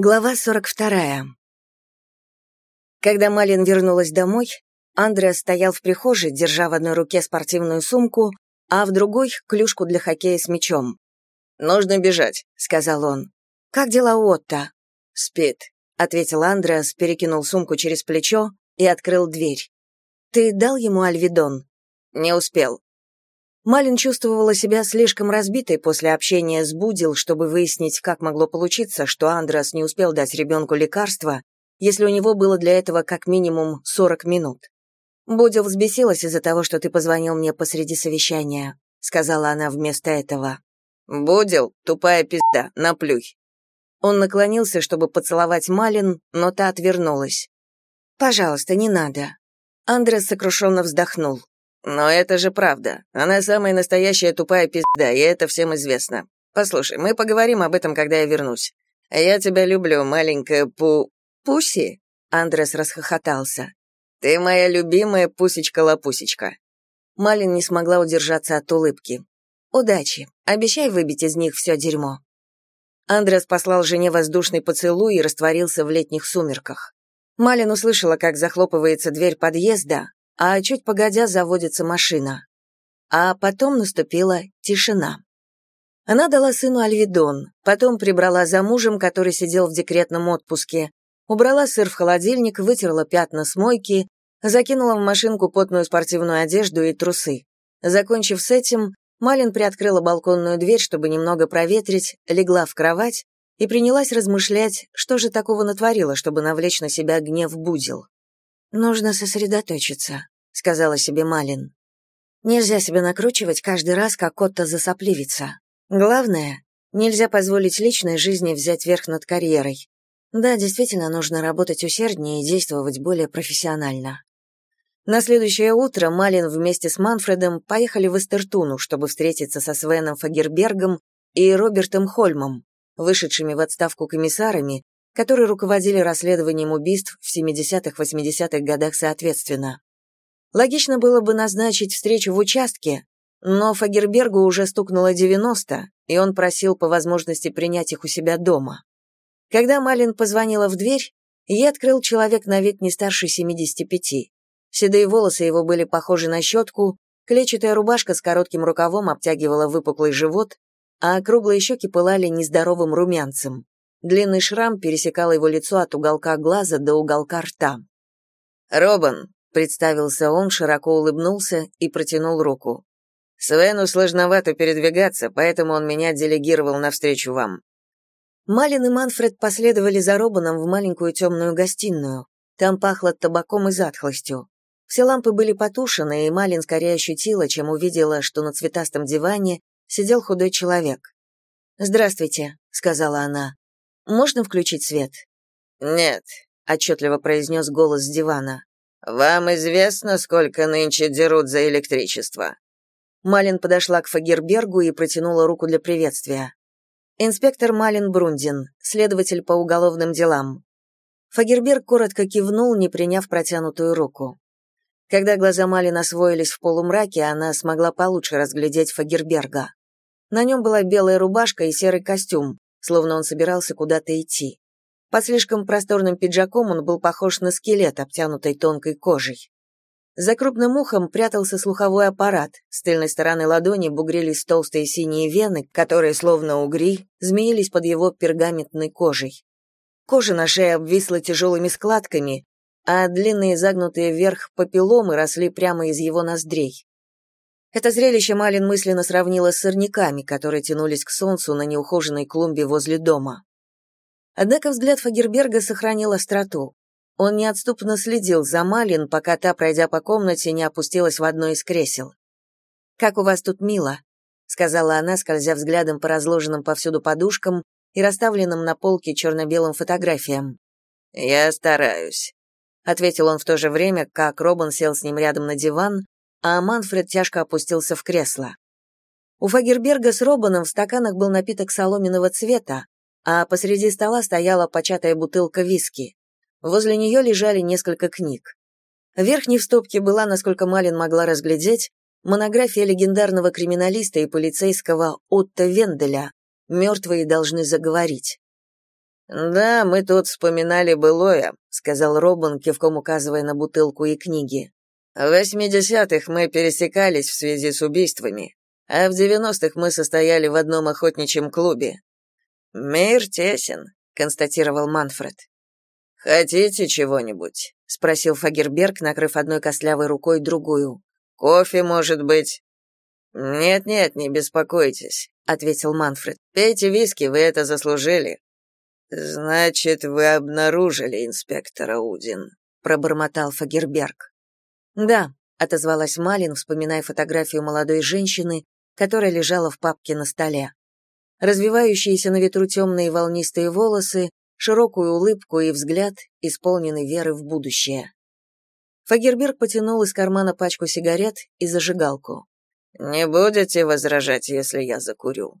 Глава 42. Когда Малин вернулась домой, Андреас стоял в прихожей, держа в одной руке спортивную сумку, а в другой — клюшку для хоккея с мячом. «Нужно бежать», — сказал он. «Как дела у Отто?» «Спит», — ответил Андреас, перекинул сумку через плечо и открыл дверь. «Ты дал ему альвидон?» «Не успел», Малин чувствовала себя слишком разбитой после общения с Будил, чтобы выяснить, как могло получиться, что Андрес не успел дать ребенку лекарство, если у него было для этого как минимум 40 минут. «Будил взбесилась из-за того, что ты позвонил мне посреди совещания», — сказала она вместо этого. «Будил, тупая пизда, наплюй». Он наклонился, чтобы поцеловать Малин, но та отвернулась. «Пожалуйста, не надо». Андрес сокрушенно вздохнул. Но это же правда. Она самая настоящая тупая пизда, и это всем известно. Послушай, мы поговорим об этом, когда я вернусь. Я тебя люблю, маленькая пу... Пуси? Андрес расхохотался. Ты моя любимая пусечка-лопусечка. Малин не смогла удержаться от улыбки. Удачи. Обещай выбить из них все дерьмо. Андрес послал жене воздушный поцелуй и растворился в летних сумерках. Малин услышала, как захлопывается дверь подъезда, а чуть погодя заводится машина. А потом наступила тишина. Она дала сыну альвидон, потом прибрала за мужем, который сидел в декретном отпуске, убрала сыр в холодильник, вытерла пятна с мойки, закинула в машинку потную спортивную одежду и трусы. Закончив с этим, Малин приоткрыла балконную дверь, чтобы немного проветрить, легла в кровать и принялась размышлять, что же такого натворила, чтобы навлечь на себя гнев Будил. «Нужно сосредоточиться», — сказала себе Малин. «Нельзя себя накручивать каждый раз, как кот-то засопливится. Главное, нельзя позволить личной жизни взять верх над карьерой. Да, действительно, нужно работать усерднее и действовать более профессионально». На следующее утро Малин вместе с Манфредом поехали в Эстертуну, чтобы встретиться со Свеном Фагербергом и Робертом Хольмом, вышедшими в отставку комиссарами, которые руководили расследованием убийств в 70-80-х годах соответственно. Логично было бы назначить встречу в участке, но Фагербергу уже стукнуло 90, и он просил по возможности принять их у себя дома. Когда Малин позвонила в дверь, ей открыл человек на вид не старше 75. Седые волосы его были похожи на щетку, клетчатая рубашка с коротким рукавом обтягивала выпуклый живот, а круглые щеки пылали нездоровым румянцем. Длинный шрам пересекал его лицо от уголка глаза до уголка рта. «Робан», — представился он, широко улыбнулся и протянул руку. «Свену сложновато передвигаться, поэтому он меня делегировал навстречу вам». Малин и Манфред последовали за Робаном в маленькую темную гостиную. Там пахло табаком и затхлостью. Все лампы были потушены, и Малин скорее ощутила, чем увидела, что на цветастом диване сидел худой человек. «Здравствуйте», — сказала она. Можно включить свет?» «Нет», — отчетливо произнес голос с дивана. «Вам известно, сколько нынче дерут за электричество?» Малин подошла к Фагербергу и протянула руку для приветствия. «Инспектор Малин Брундин, следователь по уголовным делам». Фагерберг коротко кивнул, не приняв протянутую руку. Когда глаза Малин освоились в полумраке, она смогла получше разглядеть Фагерберга. На нем была белая рубашка и серый костюм, словно он собирался куда-то идти. Под слишком просторным пиджаком он был похож на скелет, обтянутый тонкой кожей. За крупным ухом прятался слуховой аппарат, с тыльной стороны ладони бугрились толстые синие вены, которые, словно угри, змеились под его пергаментной кожей. Кожа на шее обвисла тяжелыми складками, а длинные загнутые вверх папилломы росли прямо из его ноздрей. Это зрелище Малин мысленно сравнила с сорняками, которые тянулись к солнцу на неухоженной клумбе возле дома. Однако взгляд Фагерберга сохранил остроту. Он неотступно следил за Малин, пока та, пройдя по комнате, не опустилась в одно из кресел. «Как у вас тут мило», — сказала она, скользя взглядом по разложенным повсюду подушкам и расставленным на полке черно-белым фотографиям. «Я стараюсь», — ответил он в то же время, как Робин сел с ним рядом на диван, а Манфред тяжко опустился в кресло. У Фагерберга с Робаном в стаканах был напиток соломенного цвета, а посреди стола стояла початая бутылка виски. Возле нее лежали несколько книг. В верхней в стопке была, насколько Малин могла разглядеть, монография легендарного криминалиста и полицейского Отто Венделя «Мертвые должны заговорить». Да, мы тут вспоминали былое, сказал Робин, кивком указывая на бутылку и книги. В восьмидесятых мы пересекались в связи с убийствами, а в девяностых мы состояли в одном охотничьем клубе. Мир тесен, констатировал Манфред. Хотите чего-нибудь? спросил Фагерберг, накрыв одной костлявой рукой другую. Кофе, может быть? Нет-нет, не беспокойтесь, ответил Манфред. Пейте виски, вы это заслужили. Значит, вы обнаружили инспектора Удин, пробормотал Фагерберг. Да, отозвалась Малин, вспоминая фотографию молодой женщины, которая лежала в папке на столе. Развивающиеся на ветру темные волнистые волосы, широкую улыбку и взгляд, исполненный веры в будущее. Фагерберг потянул из кармана пачку сигарет и зажигалку. «Не будете возражать, если я закурю?»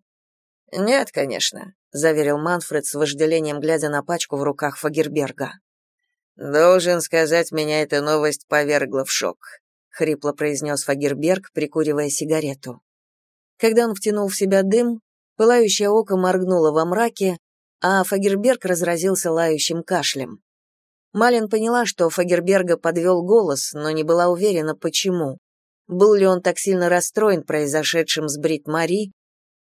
«Нет, конечно», — заверил Манфред с вожделением, глядя на пачку в руках Фагерберга. «Должен сказать, меня эта новость повергла в шок», — хрипло произнес Фагерберг, прикуривая сигарету. Когда он втянул в себя дым, пылающее око моргнуло во мраке, а Фагерберг разразился лающим кашлем. Малин поняла, что Фагерберга подвел голос, но не была уверена, почему. Был ли он так сильно расстроен произошедшим с Брит Мари,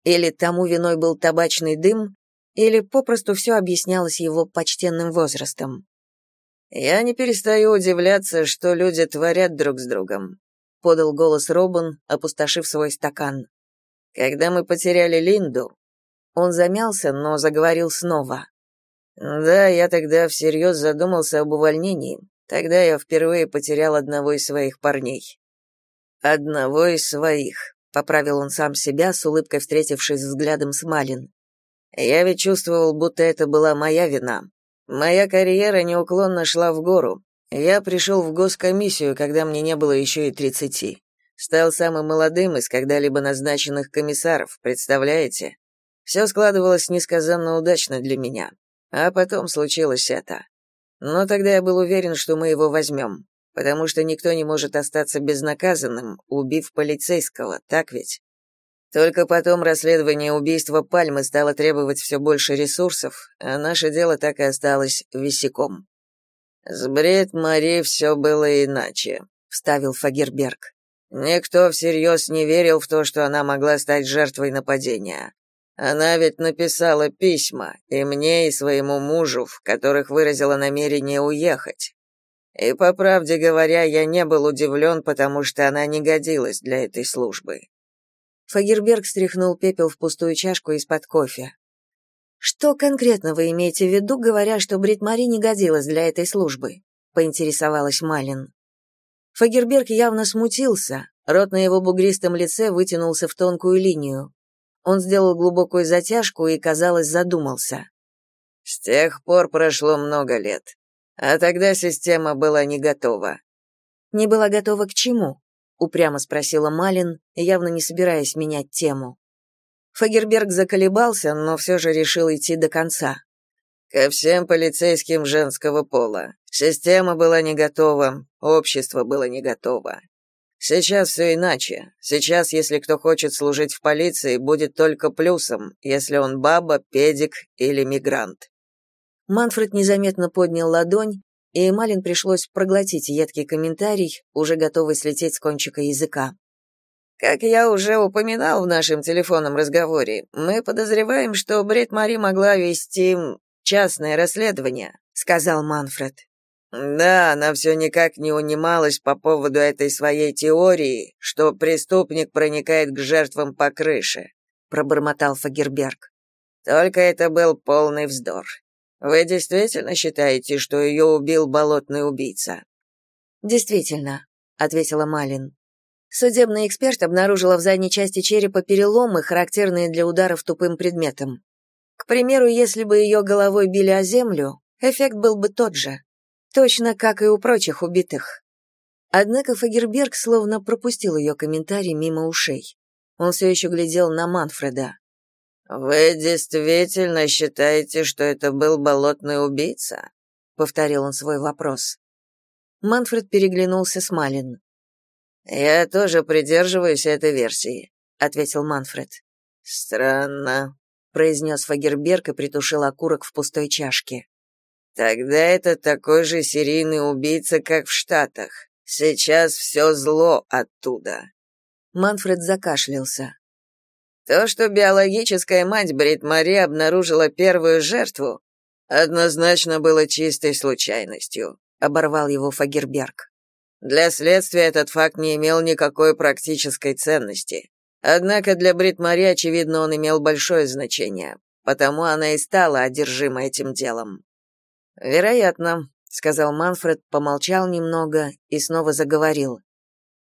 или тому виной был табачный дым, или попросту все объяснялось его почтенным возрастом. «Я не перестаю удивляться, что люди творят друг с другом», — подал голос Робин, опустошив свой стакан. «Когда мы потеряли Линду...» Он замялся, но заговорил снова. «Да, я тогда всерьез задумался об увольнении. Тогда я впервые потерял одного из своих парней». «Одного из своих», — поправил он сам себя, с улыбкой встретившись взглядом с Малин. «Я ведь чувствовал, будто это была моя вина. Моя карьера неуклонно шла в гору. Я пришел в госкомиссию, когда мне не было еще и тридцати. Стал самым молодым из когда-либо назначенных комиссаров, представляете? Все складывалось несказанно удачно для меня. А потом случилось это. Но тогда я был уверен, что мы его возьмем, потому что никто не может остаться безнаказанным, убив полицейского, так ведь? Только потом расследование убийства Пальмы стало требовать все больше ресурсов, а наше дело так и осталось висяком. «С Бред Мари все было иначе», — вставил Фагерберг. «Никто всерьез не верил в то, что она могла стать жертвой нападения. Она ведь написала письма и мне, и своему мужу, в которых выразила намерение уехать. И, по правде говоря, я не был удивлен, потому что она не годилась для этой службы. Фагерберг стряхнул пепел в пустую чашку из-под кофе. «Что конкретно вы имеете в виду, говоря, что Брит-Мари не годилась для этой службы?» — поинтересовалась Малин. Фагерберг явно смутился, рот на его бугристом лице вытянулся в тонкую линию. Он сделал глубокую затяжку и, казалось, задумался. «С тех пор прошло много лет, а тогда система была не готова». «Не была готова к чему?» Упрямо спросила Малин, явно не собираясь менять тему. Фагерберг заколебался, но все же решил идти до конца. Ко всем полицейским женского пола. Система была не готова, общество было не готово. Сейчас все иначе. Сейчас, если кто хочет служить в полиции, будет только плюсом, если он баба, педик или мигрант. Манфред незаметно поднял ладонь, и Малин пришлось проглотить едкий комментарий, уже готовый слететь с кончика языка. Как я уже упоминал в нашем телефонном разговоре, мы подозреваем, что Бред Мари могла вести частное расследование, сказал Манфред. Да, она все никак не унималась по поводу этой своей теории, что преступник проникает к жертвам по крыше, пробормотал Фагерберг. Только это был полный вздор. Вы действительно считаете, что ее убил болотный убийца? Действительно, ответила Малин. Судебный эксперт обнаружила в задней части черепа переломы, характерные для ударов тупым предметом. К примеру, если бы ее головой били о землю, эффект был бы тот же, точно как и у прочих убитых. Однако Фагерберг словно пропустил ее комментарий мимо ушей. Он все еще глядел на Манфреда. Вы действительно считаете, что это был болотный убийца? повторил он свой вопрос. Манфред переглянулся с Малин. Я тоже придерживаюсь этой версии, ответил Манфред. Странно. произнес Фагерберг и притушил окурок в пустой чашке. Тогда это такой же серийный убийца, как в Штатах. Сейчас все зло оттуда. Манфред закашлялся. То, что биологическая мать Брит Мари обнаружила первую жертву, однозначно было чистой случайностью, оборвал его Фагерберг. Для следствия этот факт не имел никакой практической ценности. Однако для Брит Мари, очевидно, он имел большое значение, потому она и стала одержима этим делом. Вероятно, сказал Манфред, помолчал немного и снова заговорил.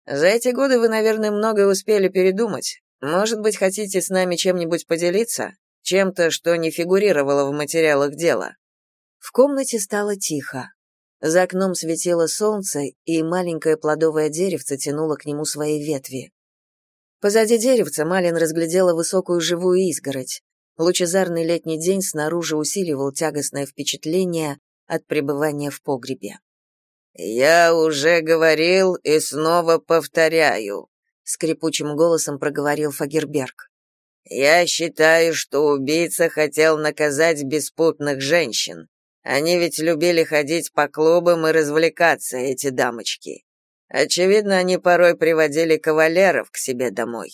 За эти годы вы, наверное, многое успели передумать. Может быть, хотите с нами чем-нибудь поделиться? Чем-то, что не фигурировало в материалах дела?» В комнате стало тихо. За окном светило солнце, и маленькое плодовое деревце тянуло к нему свои ветви. Позади деревца Малин разглядела высокую живую изгородь. Лучезарный летний день снаружи усиливал тягостное впечатление от пребывания в погребе. «Я уже говорил и снова повторяю», скрипучим голосом проговорил Фагерберг. Я считаю, что убийца хотел наказать беспутных женщин. Они ведь любили ходить по клубам и развлекаться, эти дамочки. Очевидно, они порой приводили кавалеров к себе домой.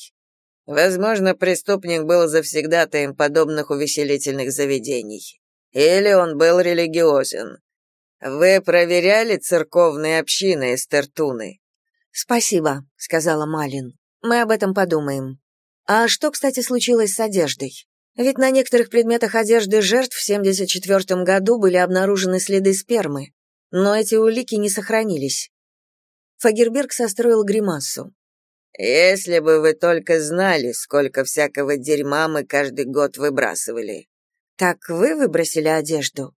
Возможно, преступник был завсегдатаем подобных увеселительных заведений. Или он был религиозен. Вы проверяли церковные общины Эстертуны? «Спасибо», — сказала Малин. «Мы об этом подумаем. А что, кстати, случилось с одеждой? Ведь на некоторых предметах одежды жертв в 74 году были обнаружены следы спермы, но эти улики не сохранились». Фагерберг состроил гримасу. «Если бы вы только знали, сколько всякого дерьма мы каждый год выбрасывали». «Так вы выбросили одежду?»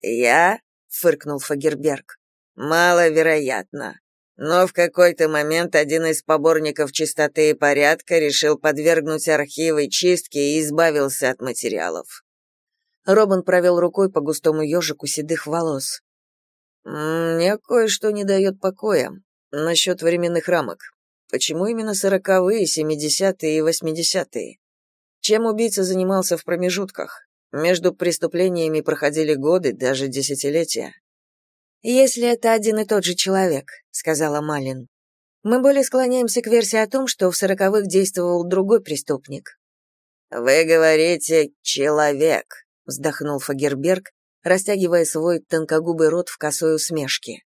«Я?» — фыркнул Фагерберг. «Маловероятно. Но в какой-то момент один из поборников чистоты и порядка решил подвергнуть архивы чистке и избавился от материалов. Робин провел рукой по густому ежику седых волос. «Мне кое-что не дает покоя. Насчет временных рамок. Почему именно сороковые, семидесятые и восьмидесятые? Чем убийца занимался в промежутках? Между преступлениями проходили годы, даже десятилетия. «Если это один и тот же человек», — сказала Малин. «Мы более склоняемся к версии о том, что в сороковых действовал другой преступник». «Вы говорите «человек», — вздохнул Фагерберг, растягивая свой тонкогубый рот в косой усмешке.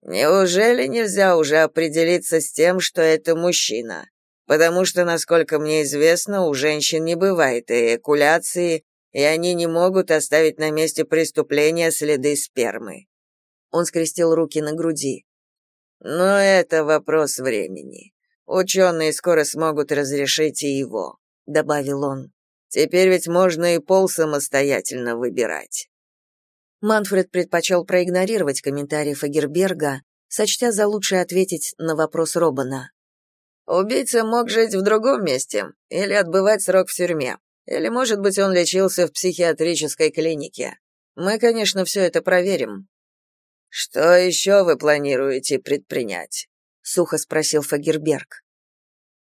«Неужели нельзя уже определиться с тем, что это мужчина? Потому что, насколько мне известно, у женщин не бывает эякуляции, и они не могут оставить на месте преступления следы спермы. Он скрестил руки на груди. Но это вопрос времени. Ученые скоро смогут разрешить и его, добавил он. Теперь ведь можно и пол самостоятельно выбирать. Манфред предпочел проигнорировать комментарии Фагерберга, сочтя за лучшее ответить на вопрос Робана. Убийца мог жить в другом месте или отбывать срок в тюрьме, или, может быть, он лечился в психиатрической клинике. Мы, конечно, все это проверим. Что еще вы планируете предпринять? сухо спросил Фагерберг.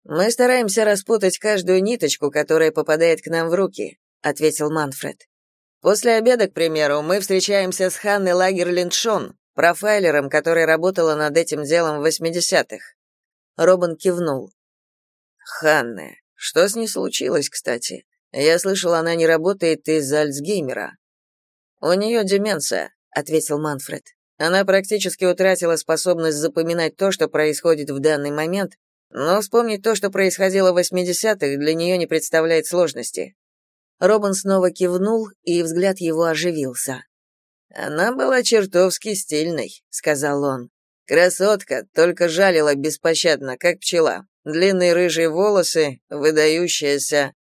Мы стараемся распутать каждую ниточку, которая попадает к нам в руки, ответил Манфред. После обеда, к примеру, мы встречаемся с Ханной Лагерлиндшон, профайлером, которая работала над этим делом в 80-х. Робин кивнул. Ханна, что с ней случилось, кстати? Я слышал, она не работает из-за Альцгеймера. У нее деменция, ответил Манфред. Она практически утратила способность запоминать то, что происходит в данный момент, но вспомнить то, что происходило в 80-х, для нее не представляет сложности. Робин снова кивнул, и взгляд его оживился. «Она была чертовски стильной», — сказал он. «Красотка, только жалила беспощадно, как пчела. Длинные рыжие волосы, выдающаяся...»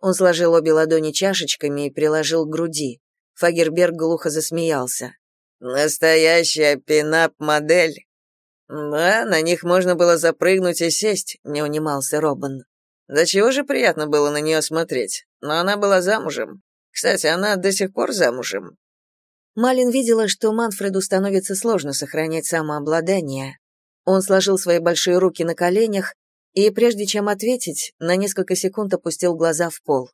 Он сложил обе ладони чашечками и приложил к груди. Фагерберг глухо засмеялся. Настоящая пинап-модель. Да, на них можно было запрыгнуть и сесть, не унимался Робин. Да чего же приятно было на нее смотреть. Но она была замужем. Кстати, она до сих пор замужем. Малин видела, что Манфреду становится сложно сохранять самообладание. Он сложил свои большие руки на коленях и, прежде чем ответить, на несколько секунд опустил глаза в пол.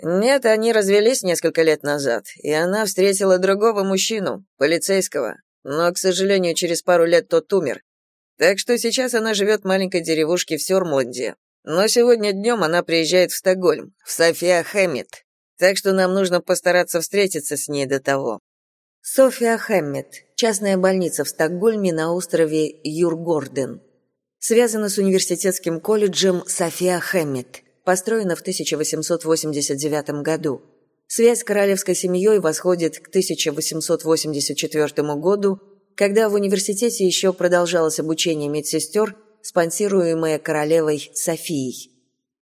Нет, они развелись несколько лет назад, и она встретила другого мужчину, полицейского. Но, к сожалению, через пару лет тот умер. Так что сейчас она живет в маленькой деревушке в Сёрмланде. Но сегодня днем она приезжает в Стокгольм, в София Хэммит. Так что нам нужно постараться встретиться с ней до того. София Хэммит, частная больница в Стокгольме на острове Юргорден. Связана с университетским колледжем София Хэммит, построена в 1889 году. Связь с королевской семьей восходит к 1884 году, когда в университете еще продолжалось обучение медсестер, спонсируемое королевой Софией.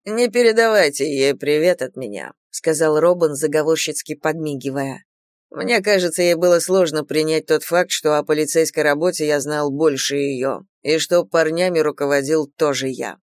«Не передавайте ей привет от меня», — сказал Робин, заговорщицки подмигивая. «Мне кажется, ей было сложно принять тот факт, что о полицейской работе я знал больше ее, и что парнями руководил тоже я».